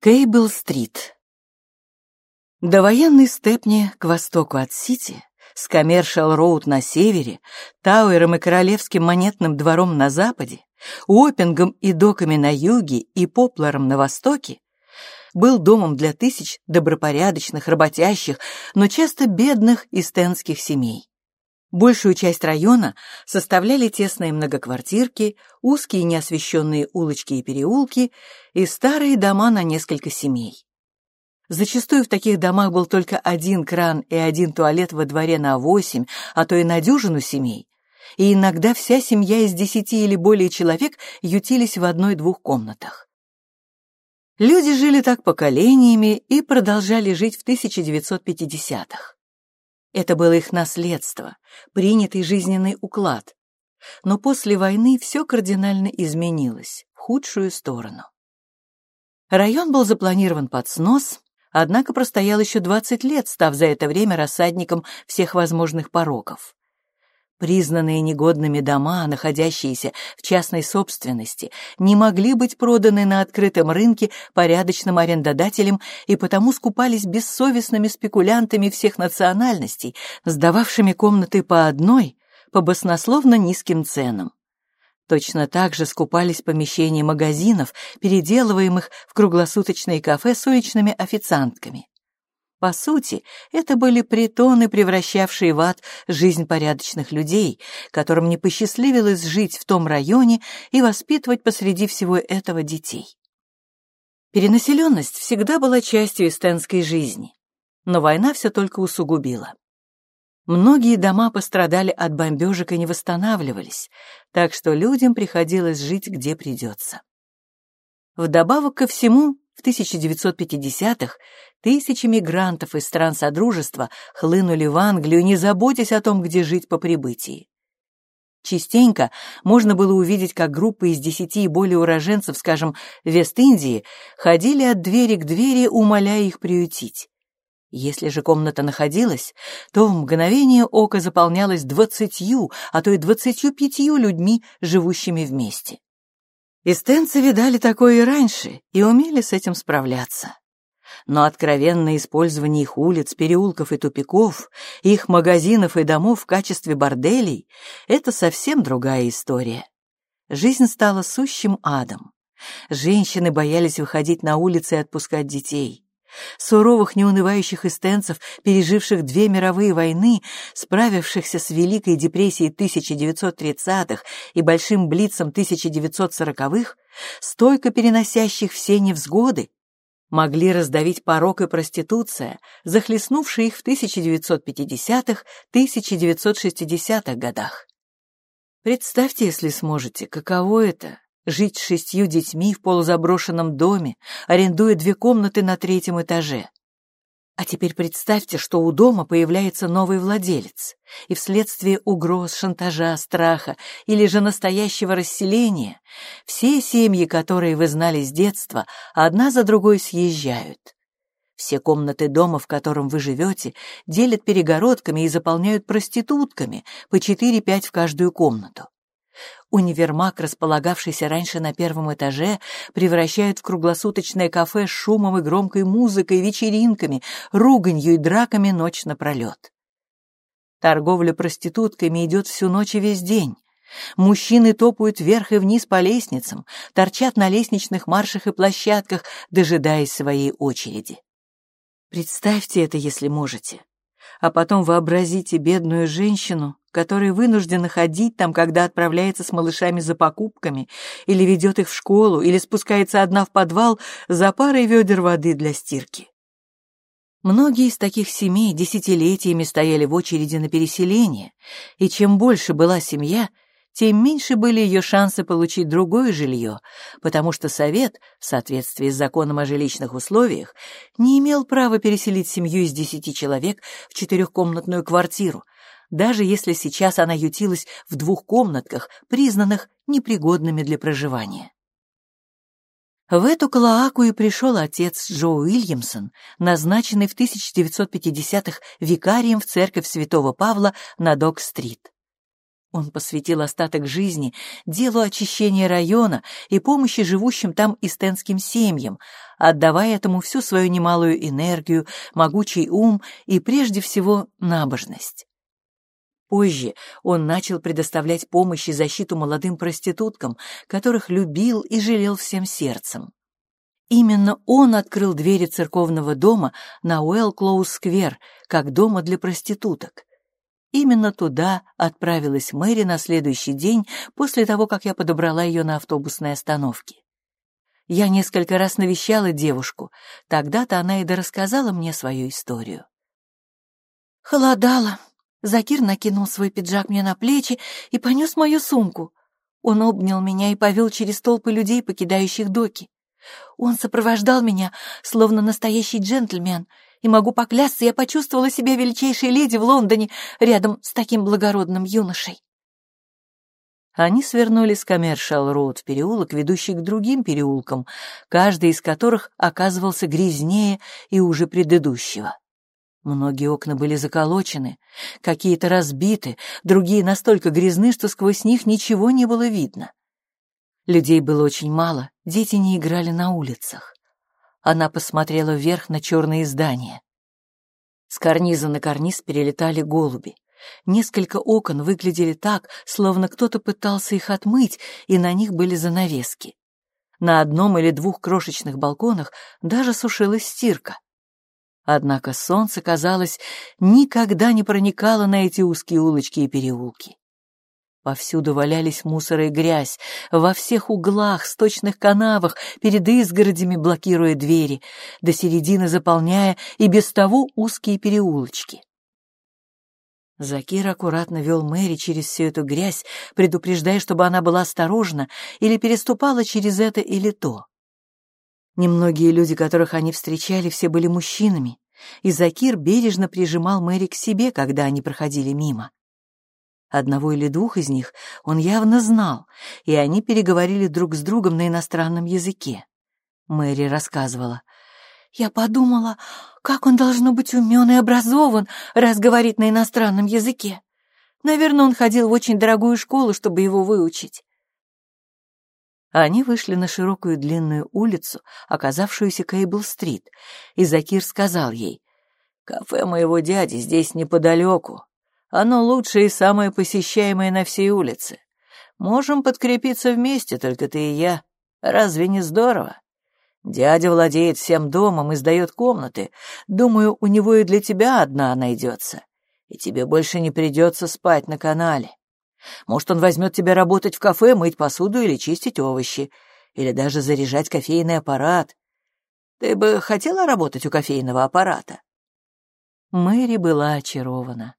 Кейбл-стрит. Довоенный Степни к востоку от Сити, с Коммершал-роуд на севере, Тауэром и Королевским монетным двором на западе, Уоппингом и доками на юге и Попларом на востоке, был домом для тысяч добропорядочных, работящих, но часто бедных истенских семей. Большую часть района составляли тесные многоквартирки, узкие неосвещенные улочки и переулки и старые дома на несколько семей. Зачастую в таких домах был только один кран и один туалет во дворе на восемь, а то и на дюжину семей, и иногда вся семья из десяти или более человек ютились в одной-двух комнатах. Люди жили так поколениями и продолжали жить в 1950-х. Это было их наследство, принятый жизненный уклад. Но после войны все кардинально изменилось, в худшую сторону. Район был запланирован под снос, однако простоял еще 20 лет, став за это время рассадником всех возможных пороков. Признанные негодными дома, находящиеся в частной собственности, не могли быть проданы на открытом рынке порядочным арендодателям и потому скупались бессовестными спекулянтами всех национальностей, сдававшими комнаты по одной по баснословно низким ценам. Точно так же скупались помещения магазинов, переделываемых в круглосуточные кафе с уличными официантками. По сути, это были притоны, превращавшие в ад жизнь порядочных людей, которым не посчастливилось жить в том районе и воспитывать посреди всего этого детей. Перенаселенность всегда была частью эстенской жизни, но война все только усугубила. Многие дома пострадали от бомбежек и не восстанавливались, так что людям приходилось жить где придется. Вдобавок ко всему, в 1950-х тысячи мигрантов из стран Содружества хлынули в Англию, не заботясь о том, где жить по прибытии. Частенько можно было увидеть, как группы из десяти и более уроженцев, скажем, Вест-Индии, ходили от двери к двери, умоляя их приютить. Если же комната находилась, то в мгновение ока заполнялась двадцатью, а то и двадцатью пятью людьми, живущими вместе. Истенцы видали такое и раньше и умели с этим справляться. Но откровенное использование их улиц, переулков и тупиков, их магазинов и домов в качестве борделей — это совсем другая история. Жизнь стала сущим адом. Женщины боялись выходить на улицы и отпускать детей суровых неунывающих эстенцев, переживших две мировые войны, справившихся с Великой депрессией 1930-х и Большим Блицем 1940-х, стойко переносящих все невзгоды, могли раздавить порок и проституция, захлестнувшие их в 1950-х, 1960-х годах. Представьте, если сможете, каково это жить с шестью детьми в полузаброшенном доме, арендуя две комнаты на третьем этаже. А теперь представьте, что у дома появляется новый владелец, и вследствие угроз, шантажа, страха или же настоящего расселения все семьи, которые вы знали с детства, одна за другой съезжают. Все комнаты дома, в котором вы живете, делят перегородками и заполняют проститутками, по 4-5 в каждую комнату. Универмаг, располагавшийся раньше на первом этаже, превращают в круглосуточное кафе с шумом и громкой музыкой, вечеринками, руганью и драками ночь напролет. Торговля проститутками идет всю ночь и весь день. Мужчины топают вверх и вниз по лестницам, торчат на лестничных маршах и площадках, дожидаясь своей очереди. Представьте это, если можете. А потом вообразите бедную женщину, который вынуждена ходить там, когда отправляется с малышами за покупками, или ведет их в школу, или спускается одна в подвал за парой ведер воды для стирки. Многие из таких семей десятилетиями стояли в очереди на переселение, и чем больше была семья, тем меньше были ее шансы получить другое жилье, потому что Совет, в соответствии с законом о жилищных условиях, не имел права переселить семью из десяти человек в четырехкомнатную квартиру, даже если сейчас она ютилась в двух комнатках, признанных непригодными для проживания. В эту Калааку и пришел отец Джо Уильямсон, назначенный в 1950-х викарием в церковь святого Павла на Док-стрит. Он посвятил остаток жизни делу очищения района и помощи живущим там истенским семьям, отдавая этому всю свою немалую энергию, могучий ум и, прежде всего, набожность. Позже он начал предоставлять помощь и защиту молодым проституткам, которых любил и жалел всем сердцем. Именно он открыл двери церковного дома на Уэлл-Клоуз-сквер как дома для проституток. Именно туда отправилась Мэри на следующий день после того, как я подобрала ее на автобусной остановке. Я несколько раз навещала девушку, тогда-то она и дорассказала мне свою историю. Холодало. Закир накинул свой пиджак мне на плечи и понес мою сумку. Он обнял меня и повел через толпы людей, покидающих доки. Он сопровождал меня, словно настоящий джентльмен, и могу поклясться, я почувствовала себя величайшей леди в Лондоне рядом с таким благородным юношей. Они свернули с Коммершал-Роуд в переулок, ведущий к другим переулкам, каждый из которых оказывался грязнее и уже предыдущего. Многие окна были заколочены, какие-то разбиты, другие настолько грязны, что сквозь них ничего не было видно. Людей было очень мало, дети не играли на улицах. Она посмотрела вверх на черные здания. С карниза на карниз перелетали голуби. Несколько окон выглядели так, словно кто-то пытался их отмыть, и на них были занавески. На одном или двух крошечных балконах даже сушилась стирка. Однако солнце, казалось, никогда не проникало на эти узкие улочки и переулки. Повсюду валялись мусор и грязь, во всех углах, сточных канавах, перед изгородями блокируя двери, до середины заполняя и без того узкие переулочки. Закир аккуратно вел Мэри через всю эту грязь, предупреждая, чтобы она была осторожна или переступала через это или то. Немногие люди, которых они встречали, все были мужчинами, и Закир бережно прижимал Мэри к себе, когда они проходили мимо. Одного или двух из них он явно знал, и они переговорили друг с другом на иностранном языке. Мэри рассказывала. «Я подумала, как он должно быть умен и образован, раз говорит на иностранном языке. Наверное, он ходил в очень дорогую школу, чтобы его выучить». Они вышли на широкую длинную улицу, оказавшуюся Кейбл-стрит, и Закир сказал ей, «Кафе моего дяди здесь неподалеку, оно лучшее и самое посещаемое на всей улице. Можем подкрепиться вместе, только ты и я. Разве не здорово? Дядя владеет всем домом и сдает комнаты. Думаю, у него и для тебя одна найдется. И тебе больше не придется спать на канале. Может, он возьмет тебя работать в кафе, мыть посуду или чистить овощи, или даже заряжать кофейный аппарат. Ты бы хотела работать у кофейного аппарата?» Мэри была очарована.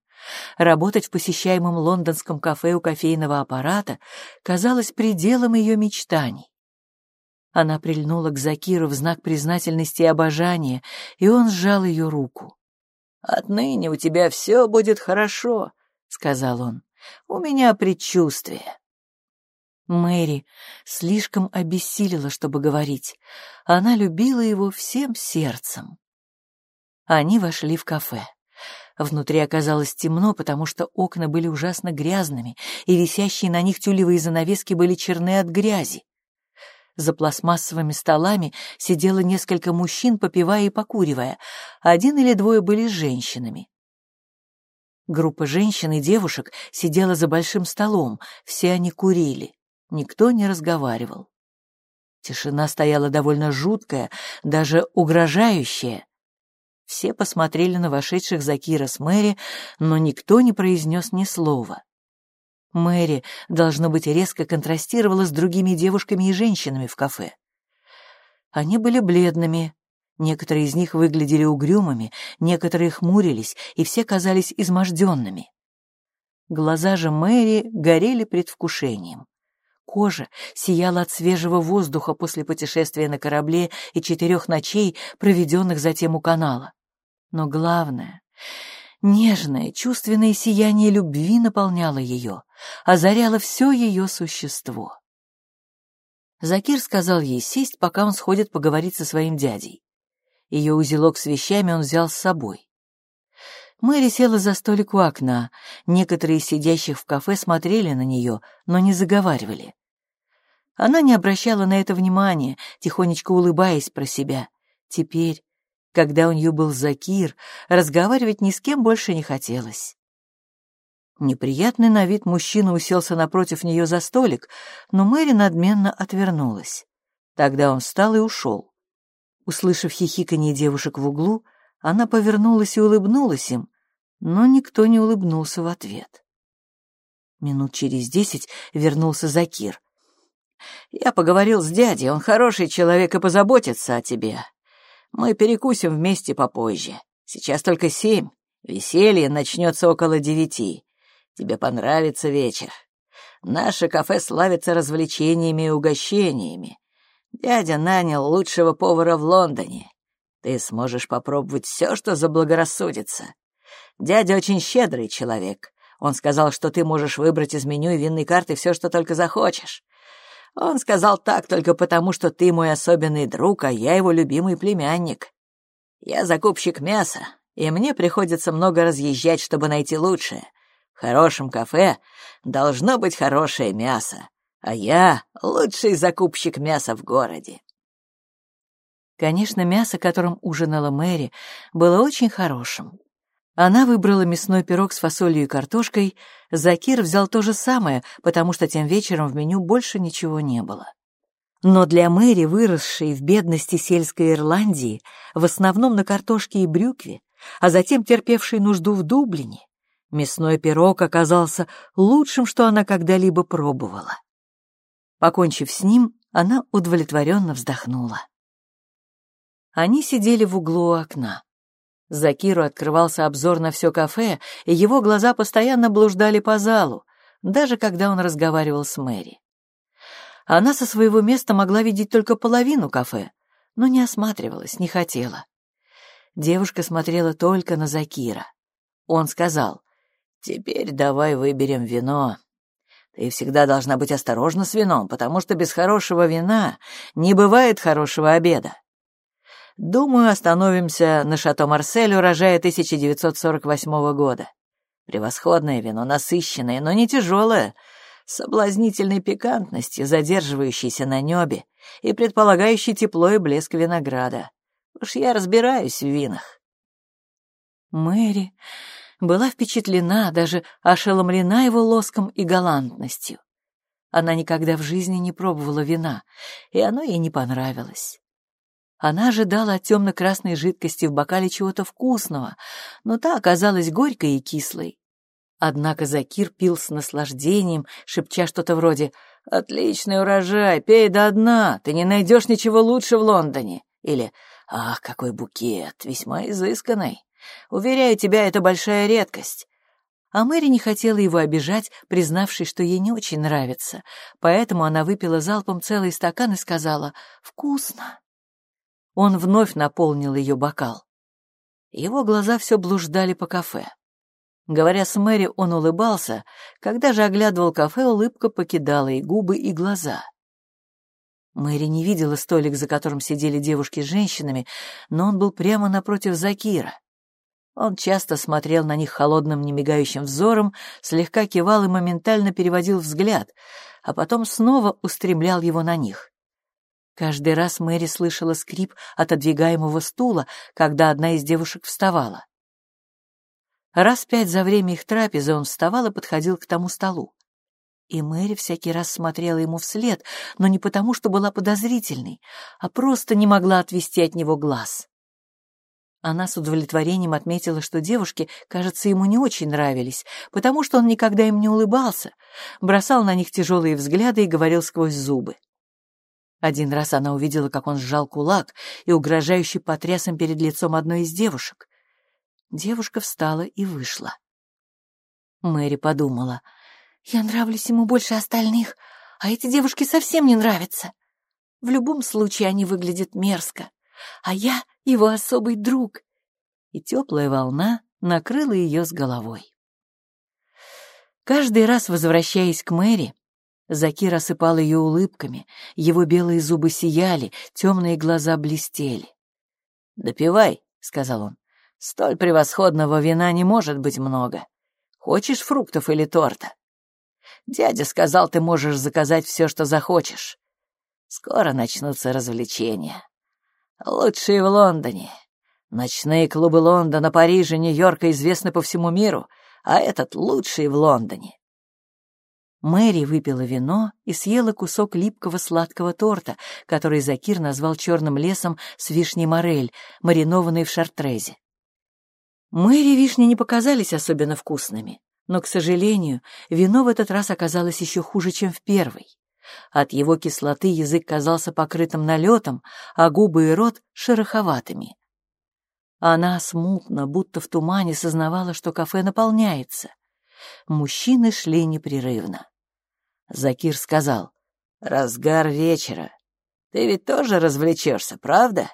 Работать в посещаемом лондонском кафе у кофейного аппарата казалось пределом ее мечтаний. Она прильнула к Закиру в знак признательности и обожания, и он сжал ее руку. «Отныне у тебя все будет хорошо», — сказал он. «У меня предчувствие». Мэри слишком обессилила, чтобы говорить. Она любила его всем сердцем. Они вошли в кафе. Внутри оказалось темно, потому что окна были ужасно грязными, и висящие на них тюлевые занавески были черны от грязи. За пластмассовыми столами сидело несколько мужчин, попивая и покуривая. Один или двое были женщинами. Группа женщин и девушек сидела за большим столом, все они курили. Никто не разговаривал. Тишина стояла довольно жуткая, даже угрожающая. Все посмотрели на вошедших Закира с Мэри, но никто не произнес ни слова. Мэри, должно быть, резко контрастировала с другими девушками и женщинами в кафе. Они были бледными, некоторые из них выглядели угрюмыми, некоторые хмурились, и все казались изможденными. Глаза же Мэри горели предвкушением. Кожа сияла от свежего воздуха после путешествия на корабле и четырех ночей, проведенных затем у канала. Но главное, нежное, чувственное сияние любви наполняло ее, озаряло все ее существо. Закир сказал ей сесть, пока он сходит поговорить со своим дядей. Ее узелок с вещами он взял с собой. Мэри села за столик у окна. Некоторые из сидящих в кафе смотрели на нее, но не заговаривали. Она не обращала на это внимания, тихонечко улыбаясь про себя. Теперь, когда у нее был Закир, разговаривать ни с кем больше не хотелось. Неприятный на вид мужчина уселся напротив нее за столик, но Мэри надменно отвернулась. Тогда он встал и ушел. Услышав хихиканье девушек в углу, она повернулась и улыбнулась им, но никто не улыбнулся в ответ. Минут через десять вернулся Закир. «Я поговорил с дядей, он хороший человек и позаботится о тебе. Мы перекусим вместе попозже. Сейчас только семь. Веселье начнется около девяти. Тебе понравится вечер. Наше кафе славится развлечениями и угощениями. Дядя нанял лучшего повара в Лондоне. Ты сможешь попробовать все, что заблагорассудится. Дядя очень щедрый человек. Он сказал, что ты можешь выбрать из меню и винной карты все, что только захочешь. Он сказал так только потому, что ты мой особенный друг, а я его любимый племянник. Я закупщик мяса, и мне приходится много разъезжать, чтобы найти лучшее. В хорошем кафе должно быть хорошее мясо, а я лучший закупщик мяса в городе. Конечно, мясо, которым ужинала Мэри, было очень хорошим. Она выбрала мясной пирог с фасолью и картошкой, Закир взял то же самое, потому что тем вечером в меню больше ничего не было. Но для Мэри, выросшей в бедности сельской Ирландии, в основном на картошке и брюкве, а затем терпевшей нужду в Дублине, мясной пирог оказался лучшим, что она когда-либо пробовала. Покончив с ним, она удовлетворенно вздохнула. Они сидели в углу окна. Закиру открывался обзор на все кафе, и его глаза постоянно блуждали по залу, даже когда он разговаривал с Мэри. Она со своего места могла видеть только половину кафе, но не осматривалась, не хотела. Девушка смотрела только на Закира. Он сказал, «Теперь давай выберем вино. Ты всегда должна быть осторожна с вином, потому что без хорошего вина не бывает хорошего обеда. Думаю, остановимся на Шато Марсель урожая 1948 года. Превосходное вино, насыщенное, но не тяжелое, соблазнительной пикантностью, задерживающейся на небе и предполагающей тепло и блеск винограда. Уж я разбираюсь в винах. Мэри была впечатлена, даже ошеломлена его лоском и галантностью. Она никогда в жизни не пробовала вина, и оно ей не понравилось. Она ожидала от темно-красной жидкости в бокале чего-то вкусного, но та оказалась горькой и кислой. Однако Закир пил с наслаждением, шепча что-то вроде «Отличный урожай, пей до дна, ты не найдешь ничего лучше в Лондоне» или «Ах, какой букет, весьма изысканный. Уверяю тебя, это большая редкость». А Мэри не хотела его обижать, признавшись, что ей не очень нравится, поэтому она выпила залпом целый стакан и сказала «Вкусно». Он вновь наполнил ее бокал. Его глаза все блуждали по кафе. Говоря с Мэри, он улыбался, когда же оглядывал кафе, улыбка покидала и губы, и глаза. Мэри не видела столик, за которым сидели девушки с женщинами, но он был прямо напротив Закира. Он часто смотрел на них холодным, немигающим взором, слегка кивал и моментально переводил взгляд, а потом снова устремлял его на них. Каждый раз Мэри слышала скрип отодвигаемого стула, когда одна из девушек вставала. Раз пять за время их трапезы он вставал и подходил к тому столу. И Мэри всякий раз смотрела ему вслед, но не потому, что была подозрительной, а просто не могла отвести от него глаз. Она с удовлетворением отметила, что девушки, кажется, ему не очень нравились, потому что он никогда им не улыбался, бросал на них тяжелые взгляды и говорил сквозь зубы. Один раз она увидела, как он сжал кулак и угрожающе потряс им перед лицом одной из девушек. Девушка встала и вышла. Мэри подумала, «Я нравлюсь ему больше остальных, а эти девушки совсем не нравятся. В любом случае они выглядят мерзко, а я его особый друг». И теплая волна накрыла ее с головой. Каждый раз, возвращаясь к Мэри, Закир осыпал ее улыбками, его белые зубы сияли, темные глаза блестели. «Допивай», — сказал он. Столь превосходного вина не может быть много. Хочешь фруктов или торта? Дядя сказал, ты можешь заказать все, что захочешь. Скоро начнутся развлечения. Лучшие в Лондоне. Ночные клубы Лондона, Парижа, Нью-Йорка известны по всему миру, а этот лучший в Лондоне. Мэри выпила вино и съела кусок липкого сладкого торта, который Закир назвал черным лесом с вишней морель, маринованной в шартрезе. Мэри вишни не показались особенно вкусными, но, к сожалению, вино в этот раз оказалось еще хуже, чем в первый. От его кислоты язык казался покрытым налетом, а губы и рот — шероховатыми. Она смутно, будто в тумане, сознавала, что кафе наполняется. Мужчины шли непрерывно. Закир сказал, «Разгар вечера. Ты ведь тоже развлечешься, правда?»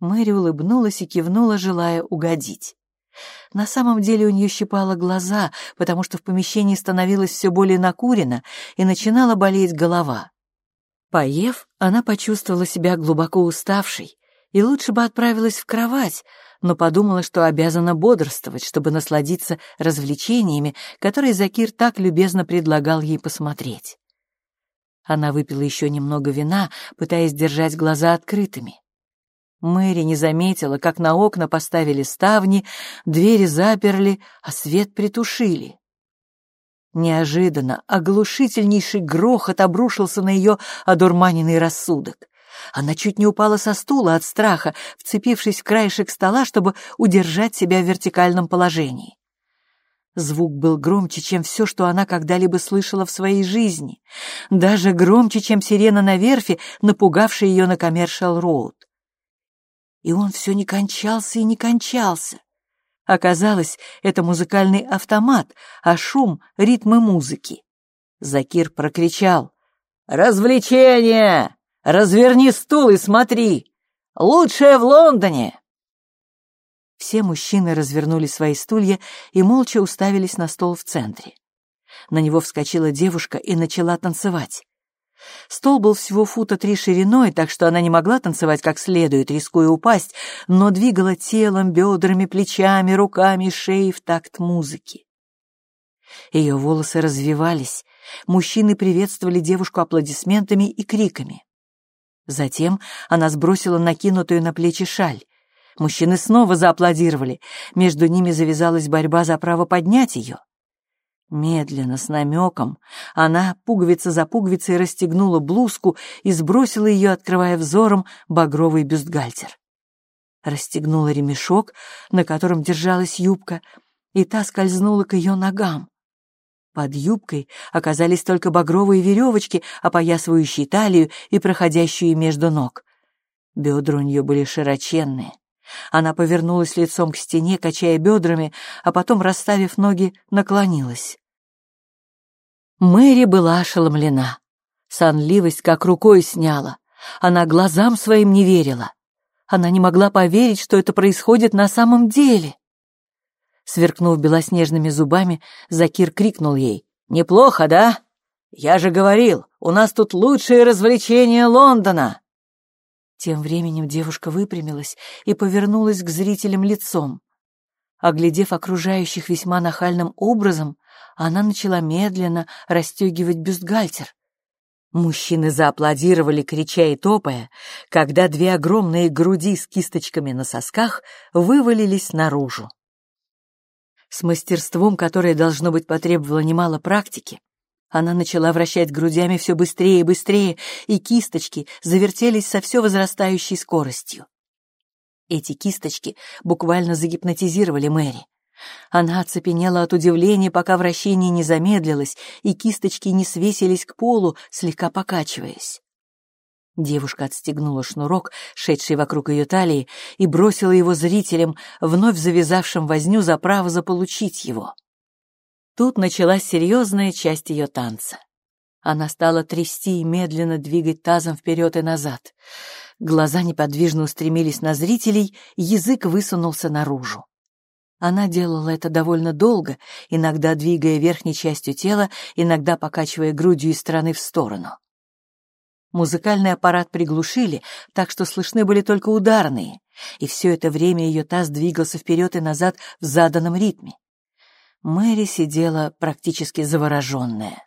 Мэри улыбнулась и кивнула, желая угодить. На самом деле у нее щипало глаза, потому что в помещении становилось все более накурено и начинала болеть голова. Поев, она почувствовала себя глубоко уставшей и лучше бы отправилась в кровать, но подумала, что обязана бодрствовать, чтобы насладиться развлечениями, которые Закир так любезно предлагал ей посмотреть. Она выпила еще немного вина, пытаясь держать глаза открытыми. Мэри не заметила, как на окна поставили ставни, двери заперли, а свет притушили. Неожиданно оглушительнейший грохот обрушился на ее одурманенный рассудок. Она чуть не упала со стула от страха, вцепившись в краешек стола, чтобы удержать себя в вертикальном положении. Звук был громче, чем все, что она когда-либо слышала в своей жизни, даже громче, чем сирена на верфи, напугавшая ее на Коммершал-Роуд и он все не кончался и не кончался. Оказалось, это музыкальный автомат, а шум — ритмы музыки. Закир прокричал. «Развлечение! Разверни стул и смотри! Лучшее в Лондоне!» Все мужчины развернули свои стулья и молча уставились на стол в центре. На него вскочила девушка и начала танцевать. Стол был всего фута три шириной, так что она не могла танцевать как следует, рискуя упасть, но двигала телом, бедрами, плечами, руками, шеей в такт музыки. Ее волосы развивались, мужчины приветствовали девушку аплодисментами и криками. Затем она сбросила накинутую на плечи шаль. Мужчины снова зааплодировали, между ними завязалась борьба за право поднять ее. Медленно, с намеком, она пуговица за пуговицей расстегнула блузку и сбросила ее, открывая взором багровый бюстгальтер. Расстегнула ремешок, на котором держалась юбка, и та скользнула к ее ногам. Под юбкой оказались только багровые веревочки, опоясывающие талию и проходящие между ног. Бедра у нее были широченные. Она повернулась лицом к стене, качая бедрами, а потом, расставив ноги, наклонилась. Мэри была ошеломлена. Сонливость как рукой сняла. Она глазам своим не верила. Она не могла поверить, что это происходит на самом деле. Сверкнув белоснежными зубами, Закир крикнул ей. «Неплохо, да? Я же говорил, у нас тут лучшее развлечение Лондона!» Тем временем девушка выпрямилась и повернулась к зрителям лицом. Оглядев окружающих весьма нахальным образом, она начала медленно расстегивать бюстгальтер. Мужчины зааплодировали, крича и топая, когда две огромные груди с кисточками на сосках вывалились наружу. С мастерством, которое, должно быть, потребовало немало практики, она начала вращать грудями все быстрее и быстрее, и кисточки завертелись со все возрастающей скоростью. Эти кисточки буквально загипнотизировали Мэри. Она оцепенела от удивления, пока вращение не замедлилось, и кисточки не свесились к полу, слегка покачиваясь. Девушка отстегнула шнурок, шедший вокруг ее талии, и бросила его зрителям, вновь завязавшим возню за право заполучить его. Тут началась серьезная часть ее танца. Она стала трясти и медленно двигать тазом вперед и назад. Глаза неподвижно устремились на зрителей, язык высунулся наружу. Она делала это довольно долго, иногда двигая верхней частью тела, иногда покачивая грудью из стороны в сторону. Музыкальный аппарат приглушили, так что слышны были только ударные, и все это время ее таз двигался вперед и назад в заданном ритме. Мэри сидела практически завороженная.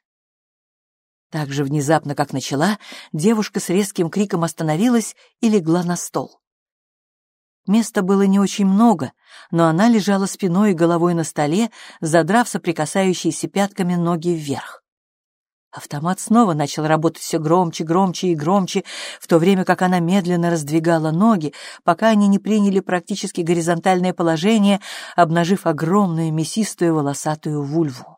Так же внезапно, как начала, девушка с резким криком остановилась и легла на стол. Места было не очень много, но она лежала спиной и головой на столе, задрав соприкасающиеся пятками ноги вверх. Автомат снова начал работать все громче, громче и громче, в то время как она медленно раздвигала ноги, пока они не приняли практически горизонтальное положение, обнажив огромную мясистую волосатую вульву.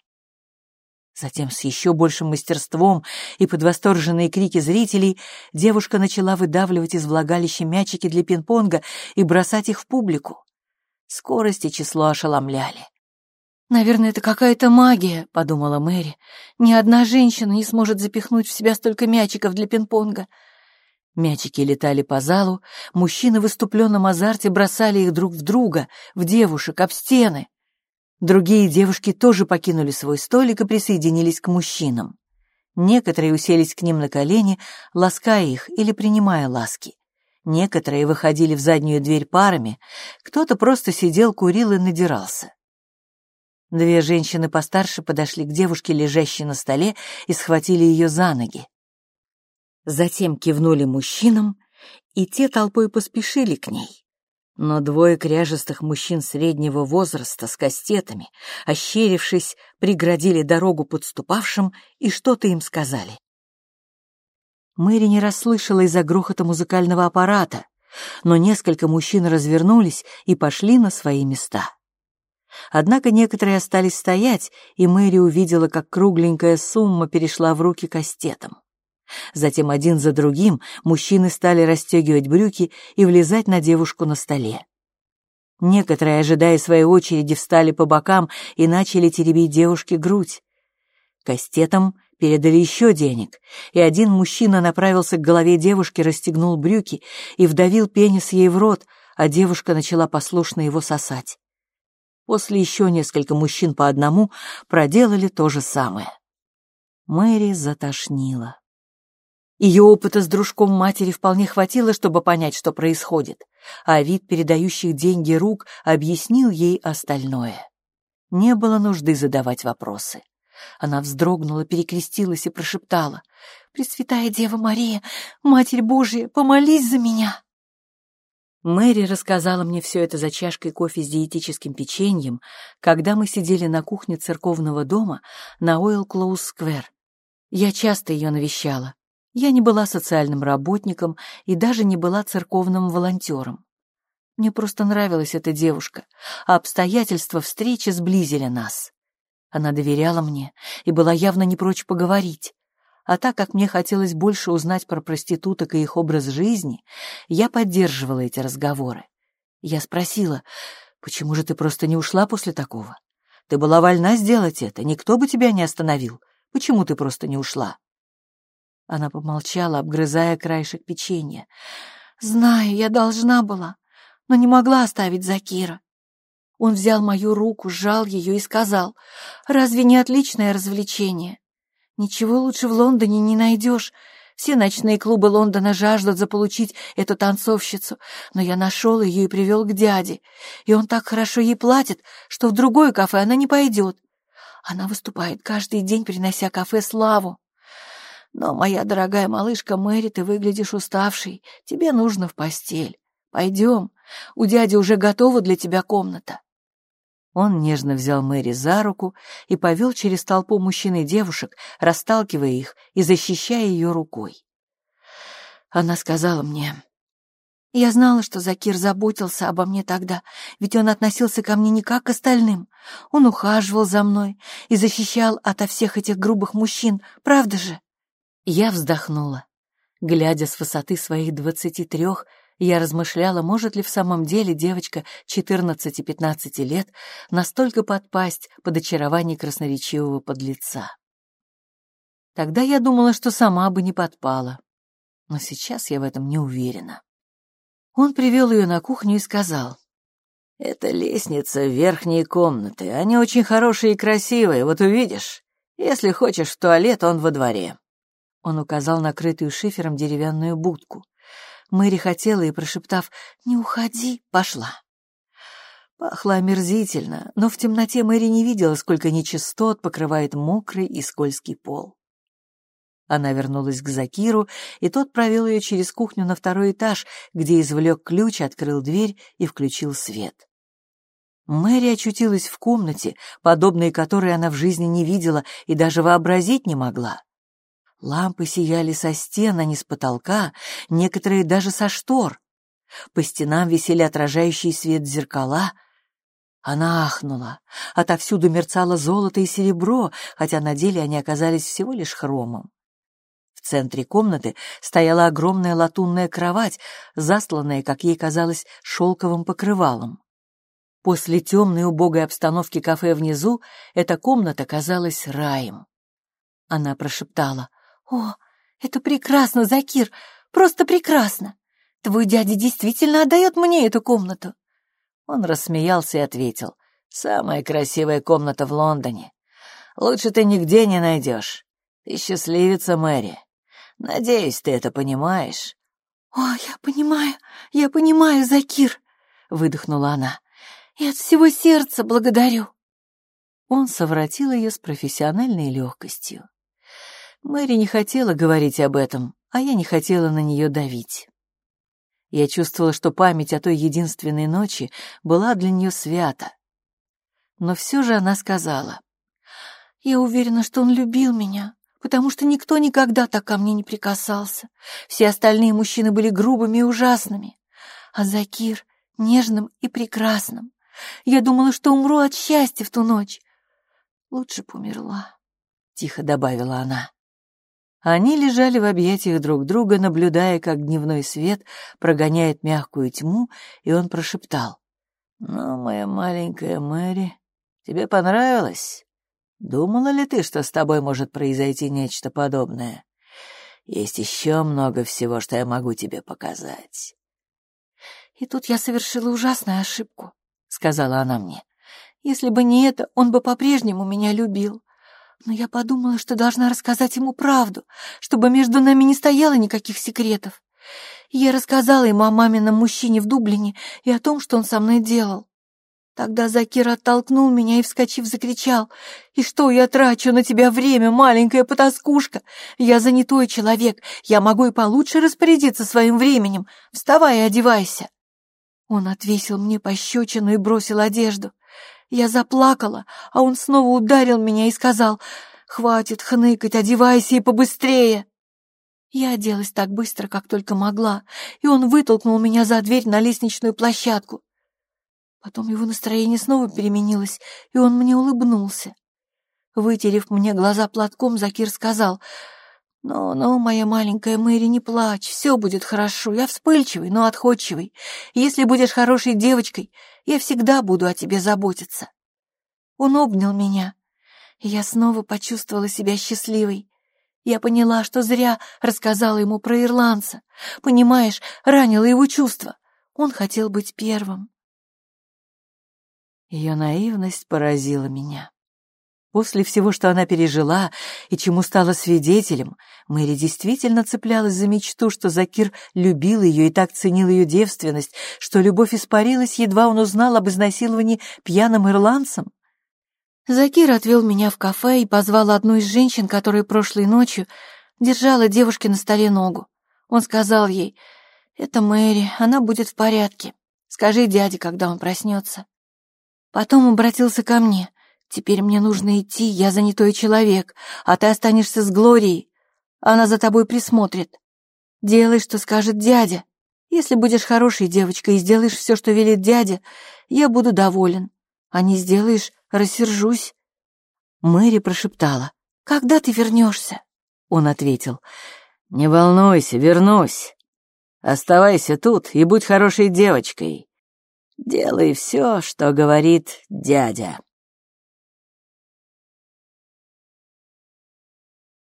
Затем с еще большим мастерством и под восторженные крики зрителей девушка начала выдавливать из влагалища мячики для пинг-понга и бросать их в публику. Скорость и число ошеломляли. «Наверное, это какая-то магия», — подумала Мэри. «Ни одна женщина не сможет запихнуть в себя столько мячиков для пинг-понга». Мячики летали по залу, мужчины в выступленном азарте бросали их друг в друга, в девушек, об стены. Другие девушки тоже покинули свой столик и присоединились к мужчинам. Некоторые уселись к ним на колени, лаская их или принимая ласки. Некоторые выходили в заднюю дверь парами, кто-то просто сидел, курил и надирался. Две женщины постарше подошли к девушке, лежащей на столе, и схватили ее за ноги. Затем кивнули мужчинам, и те толпой поспешили к ней. Но двое кряжестых мужчин среднего возраста с кастетами, ощерившись, преградили дорогу подступавшим и что-то им сказали. Мэри не расслышала из-за грохота музыкального аппарата, но несколько мужчин развернулись и пошли на свои места. Однако некоторые остались стоять, и Мэри увидела, как кругленькая сумма перешла в руки кастетам. Затем один за другим мужчины стали расстегивать брюки и влезать на девушку на столе. Некоторые, ожидая своей очереди, встали по бокам и начали теребить девушке грудь. Кастетам передали еще денег, и один мужчина направился к голове девушки, расстегнул брюки и вдавил пенис ей в рот, а девушка начала послушно его сосать. После еще несколько мужчин по одному проделали то же самое. Мэри затошнила. Ее опыта с дружком матери вполне хватило, чтобы понять, что происходит, а вид передающих деньги рук объяснил ей остальное. Не было нужды задавать вопросы. Она вздрогнула, перекрестилась и прошептала. «Пресвятая Дева Мария, Матерь Божия, помолись за меня!» Мэри рассказала мне все это за чашкой кофе с диетическим печеньем, когда мы сидели на кухне церковного дома на Ойл-Клоуз-сквер. Я часто ее навещала, я не была социальным работником и даже не была церковным волонтером. Мне просто нравилась эта девушка, а обстоятельства встречи сблизили нас. Она доверяла мне и была явно не прочь поговорить. А так как мне хотелось больше узнать про проституток и их образ жизни, я поддерживала эти разговоры. Я спросила, почему же ты просто не ушла после такого? Ты была вольна сделать это, никто бы тебя не остановил. Почему ты просто не ушла? Она помолчала, обгрызая краешек печенья. «Знаю, я должна была, но не могла оставить Закира. Он взял мою руку, сжал ее и сказал, «Разве не отличное развлечение? Ничего лучше в Лондоне не найдешь. Все ночные клубы Лондона жаждут заполучить эту танцовщицу, но я нашел ее и привел к дяде, и он так хорошо ей платит, что в другое кафе она не пойдет. Она выступает каждый день, принося кафе славу. Но, моя дорогая малышка Мэри, ты выглядишь уставшей. Тебе нужно в постель. Пойдем. У дяди уже готова для тебя комната. Он нежно взял Мэри за руку и повел через толпу мужчин и девушек, расталкивая их и защищая ее рукой. Она сказала мне, «Я знала, что Закир заботился обо мне тогда, ведь он относился ко мне не как к остальным. Он ухаживал за мной и защищал ото всех этих грубых мужчин, правда же?» Я вздохнула. Глядя с высоты своих двадцати трех, я размышляла, может ли в самом деле девочка 14-15 лет настолько подпасть под очарование красноречивого подлеца. Тогда я думала, что сама бы не подпала, но сейчас я в этом не уверена. Он привел ее на кухню и сказал, «Это лестница в верхние комнаты, они очень хорошие и красивые, вот увидишь. Если хочешь в туалет, он во дворе». Он указал на крытую шифером деревянную будку. Мэри хотела и, прошептав «Не уходи», пошла. Пахло омерзительно, но в темноте Мэри не видела, сколько нечистот покрывает мокрый и скользкий пол. Она вернулась к Закиру, и тот провел ее через кухню на второй этаж, где извлек ключ, открыл дверь и включил свет. Мэри очутилась в комнате, подобной которой она в жизни не видела и даже вообразить не могла. Лампы сияли со стен, а не с потолка, некоторые даже со штор. По стенам висели отражающий свет зеркала — она ахнула. Отовсюду мерцало золото и серебро, хотя на деле они оказались всего лишь хромом. В центре комнаты стояла огромная латунная кровать, засланная, как ей казалось, шелковым покрывалом. После темной убогой обстановки кафе внизу эта комната казалась раем. Она прошептала. «О, это прекрасно, Закир, просто прекрасно! Твой дядя действительно отдает мне эту комнату!» Он рассмеялся и ответил. «Самая красивая комната в Лондоне. Лучше ты нигде не найдешь. Ты счастливица, Мэри. Надеюсь, ты это понимаешь». «О, я понимаю, я понимаю, Закир», — выдохнула она. «И от всего сердца благодарю». Он совратил ее с профессиональной легкостью. Мэри не хотела говорить об этом, а я не хотела на нее давить. Я чувствовала, что память о той единственной ночи была для нее свята. Но все же она сказала. «Я уверена, что он любил меня, потому что никто никогда так ко мне не прикасался. Все остальные мужчины были грубыми и ужасными, а Закир — нежным и прекрасным. Я думала, что умру от счастья в ту ночь. Лучше б умерла», — тихо добавила она. Они лежали в объятиях друг друга, наблюдая, как дневной свет прогоняет мягкую тьму, и он прошептал. «Ну, моя маленькая Мэри, тебе понравилось? Думала ли ты, что с тобой может произойти нечто подобное? Есть еще много всего, что я могу тебе показать». «И тут я совершила ужасную ошибку», — сказала она мне. «Если бы не это, он бы по-прежнему меня любил но я подумала, что должна рассказать ему правду, чтобы между нами не стояло никаких секретов. я рассказала ему о мамином мужчине в Дублине и о том, что он со мной делал. Тогда Закир оттолкнул меня и, вскочив, закричал. «И что я трачу на тебя время, маленькая потаскушка? Я занятой человек, я могу и получше распорядиться своим временем. Вставай и одевайся!» Он отвесил мне пощечину и бросил одежду. Я заплакала, а он снова ударил меня и сказал, «Хватит хныкать, одевайся и побыстрее!» Я оделась так быстро, как только могла, и он вытолкнул меня за дверь на лестничную площадку. Потом его настроение снова переменилось, и он мне улыбнулся. Вытерев мне глаза платком, Закир сказал, «Ну-ну, моя маленькая Мэри, не плачь, все будет хорошо. Я вспыльчивый, но отходчивый. Если будешь хорошей девочкой, я всегда буду о тебе заботиться». Он обнял меня, я снова почувствовала себя счастливой. Я поняла, что зря рассказала ему про ирландца. Понимаешь, ранила его чувства. Он хотел быть первым. Ее наивность поразила меня. После всего, что она пережила и чему стала свидетелем, Мэри действительно цеплялась за мечту, что Закир любил ее и так ценил ее девственность, что любовь испарилась, едва он узнал об изнасиловании пьяным ирландцем. Закир отвел меня в кафе и позвал одну из женщин, которая прошлой ночью держала девушке на столе ногу. Он сказал ей, «Это Мэри, она будет в порядке. Скажи дяде, когда он проснется». Потом обратился ко мне. Теперь мне нужно идти, я занятой человек, а ты останешься с Глорией. Она за тобой присмотрит. Делай, что скажет дядя. Если будешь хорошей девочкой и сделаешь все, что велит дядя, я буду доволен. А не сделаешь, рассержусь. Мэри прошептала. «Когда ты вернешься?» Он ответил. «Не волнуйся, вернусь. Оставайся тут и будь хорошей девочкой. Делай все, что говорит дядя».